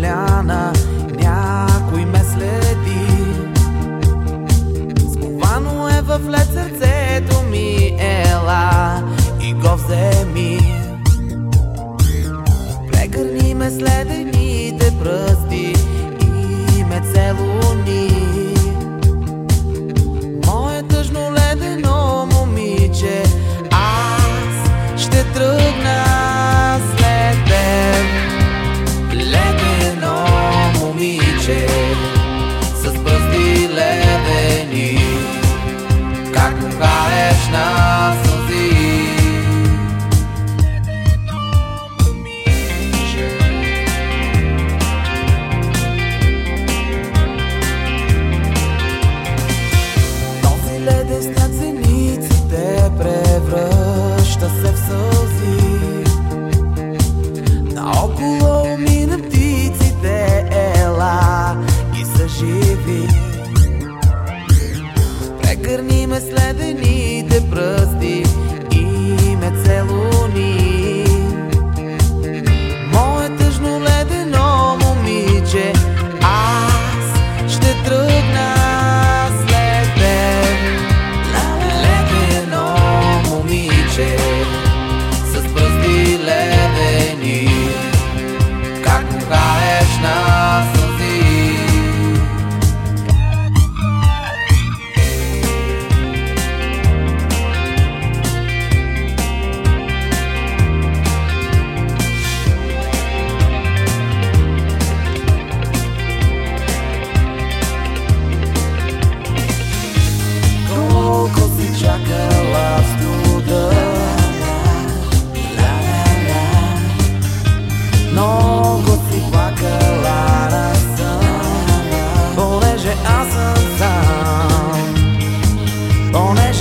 亮呢。depressa.